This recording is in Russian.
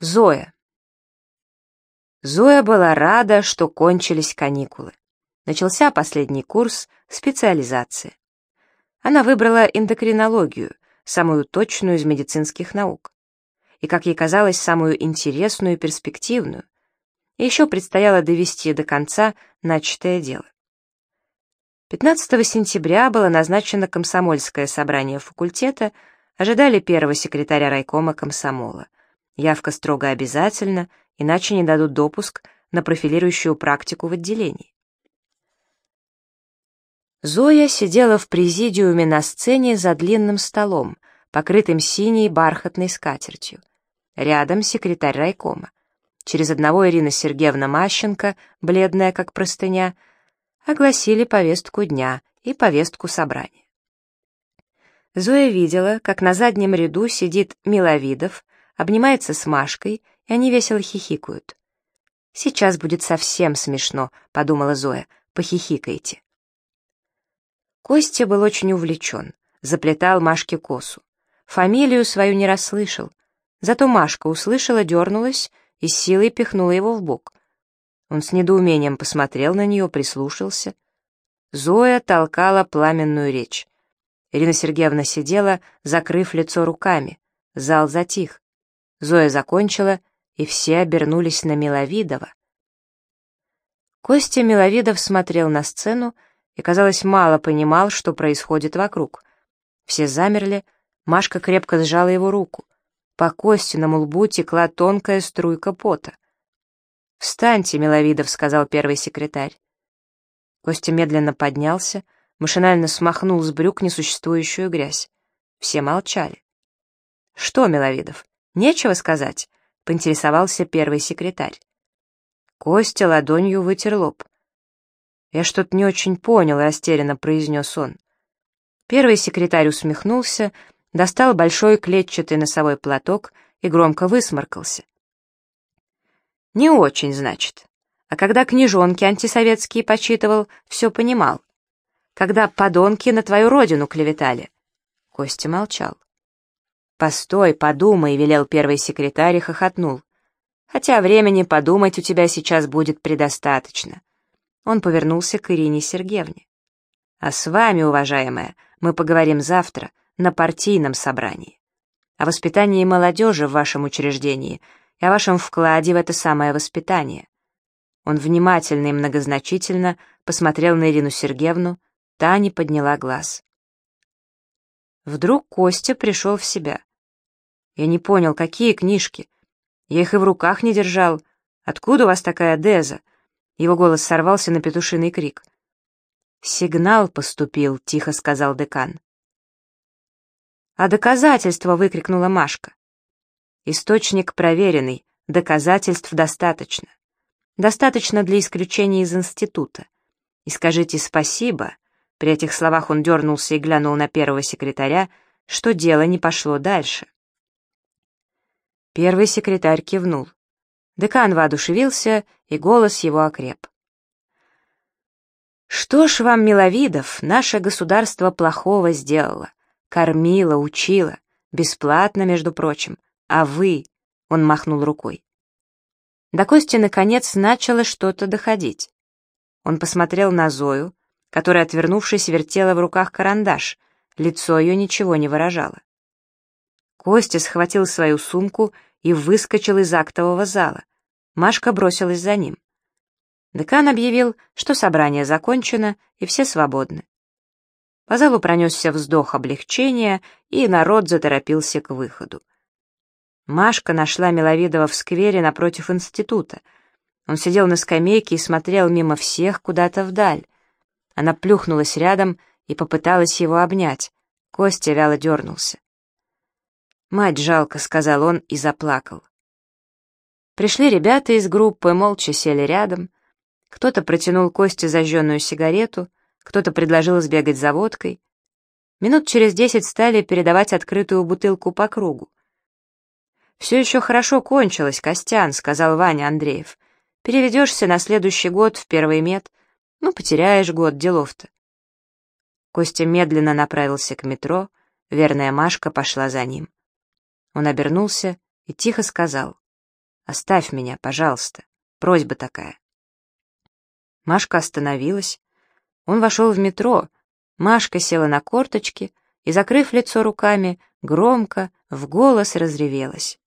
Зоя. Зоя была рада, что кончились каникулы. Начался последний курс специализации. Она выбрала эндокринологию, самую точную из медицинских наук. И, как ей казалось, самую интересную и перспективную. И еще предстояло довести до конца начатое дело. 15 сентября было назначено комсомольское собрание факультета, ожидали первого секретаря райкома комсомола — Явка строго обязательна, иначе не дадут допуск на профилирующую практику в отделении. Зоя сидела в президиуме на сцене за длинным столом, покрытым синей бархатной скатертью. Рядом секретарь райкома. Через одного Ирина Сергеевна Мащенко, бледная как простыня, огласили повестку дня и повестку собрания. Зоя видела, как на заднем ряду сидит Миловидов, обнимается с Машкой, и они весело хихикают. «Сейчас будет совсем смешно», — подумала Зоя, — «похихикайте». Костя был очень увлечен, заплетал Машке косу. Фамилию свою не расслышал, зато Машка услышала, дернулась и с силой пихнула его в бок. Он с недоумением посмотрел на нее, прислушался. Зоя толкала пламенную речь. Ирина Сергеевна сидела, закрыв лицо руками. Зал затих. Зоя закончила, и все обернулись на Миловидова. Костя Миловидов смотрел на сцену и, казалось, мало понимал, что происходит вокруг. Все замерли, Машка крепко сжала его руку. По Костиному лбу текла тонкая струйка пота. «Встаньте, Миловидов», — сказал первый секретарь. Костя медленно поднялся, машинально смахнул с брюк несуществующую грязь. Все молчали. «Что, Миловидов, «Нечего сказать», — поинтересовался первый секретарь. Костя ладонью вытер лоб. «Я что-то не очень понял», — растерянно произнес он. Первый секретарь усмехнулся, достал большой клетчатый носовой платок и громко высморкался. «Не очень, значит. А когда книжонки антисоветские почитывал, все понимал. Когда подонки на твою родину клеветали». Костя молчал. «Постой, подумай», — велел первый секретарь и хохотнул. «Хотя времени подумать у тебя сейчас будет предостаточно». Он повернулся к Ирине Сергеевне. «А с вами, уважаемая, мы поговорим завтра на партийном собрании. О воспитании молодежи в вашем учреждении и о вашем вкладе в это самое воспитание». Он внимательно и многозначительно посмотрел на Ирину Сергеевну, та не подняла глаз. Вдруг Костя пришел в себя. Я не понял, какие книжки? Я их и в руках не держал. Откуда у вас такая деза? Его голос сорвался на петушиный крик. «Сигнал поступил», — тихо сказал декан. «А доказательства?» — выкрикнула Машка. «Источник проверенный, доказательств достаточно. Достаточно для исключения из института. И скажите спасибо», — при этих словах он дернулся и глянул на первого секретаря, что дело не пошло дальше. Первый секретарь кивнул. Декан воодушевился, и голос его окреп. «Что ж вам, Миловидов, наше государство плохого сделало? Кормило, учило, бесплатно, между прочим. А вы...» — он махнул рукой. До Кости, наконец, начало что-то доходить. Он посмотрел на Зою, которая, отвернувшись, вертела в руках карандаш, лицо ее ничего не выражало. Костя схватил свою сумку и выскочил из актового зала. Машка бросилась за ним. Декан объявил, что собрание закончено и все свободны. По залу пронесся вздох облегчения, и народ заторопился к выходу. Машка нашла Миловидова в сквере напротив института. Он сидел на скамейке и смотрел мимо всех куда-то вдаль. Она плюхнулась рядом и попыталась его обнять. Костя вяло дернулся. «Мать жалко», — сказал он и заплакал. Пришли ребята из группы, молча сели рядом. Кто-то протянул Косте зажженную сигарету, кто-то предложил сбегать за водкой. Минут через десять стали передавать открытую бутылку по кругу. «Все еще хорошо кончилось, Костян», — сказал Ваня Андреев. «Переведешься на следующий год в первый мед. Ну, потеряешь год, делов-то». Костя медленно направился к метро, верная Машка пошла за ним. Он обернулся и тихо сказал. Оставь меня, пожалуйста. Просьба такая». Машка остановилась. Он вошел в метро. Машка села на корточки и, закрыв лицо руками, громко, в голос разревелась.